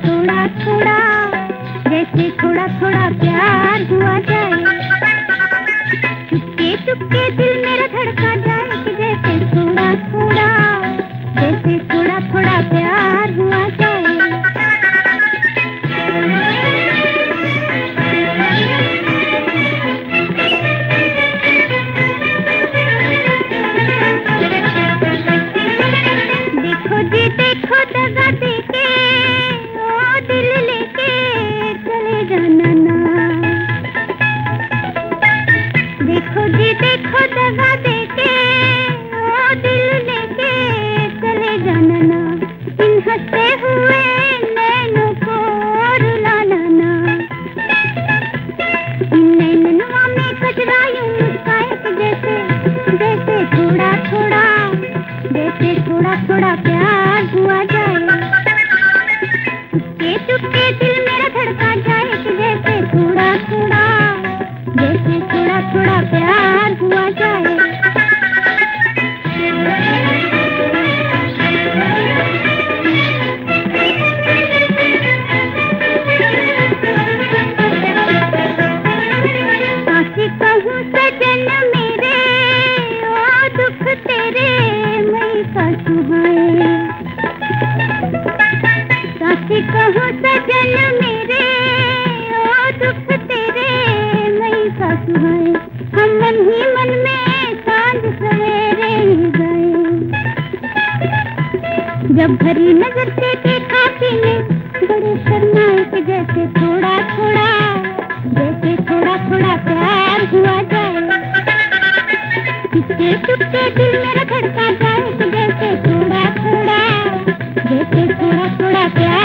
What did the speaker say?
थोड़ा थोड़ा थोड़ा थोड़ा प्यार हुआ जाए। देखो दगा देके ओ दिल लेके चले जाना ना। देखो जी, देखो दगा देके ओ दिल लेके चले जाना ना। इन हँसते हुए थोड़ा थोड़ा प्यार हुआ जब भरी नज़र से देखा पीने बड़े शर्माए के जैसे थोड़ा थोड़ा, जैसे थोड़ा थोड़ा प्यार हुआ जाए। किसके चुपके दिल मेरा धड़का जाए जैसे थोड़ा थोड़ा, जैसे थोड़ा थोड़ा प्यार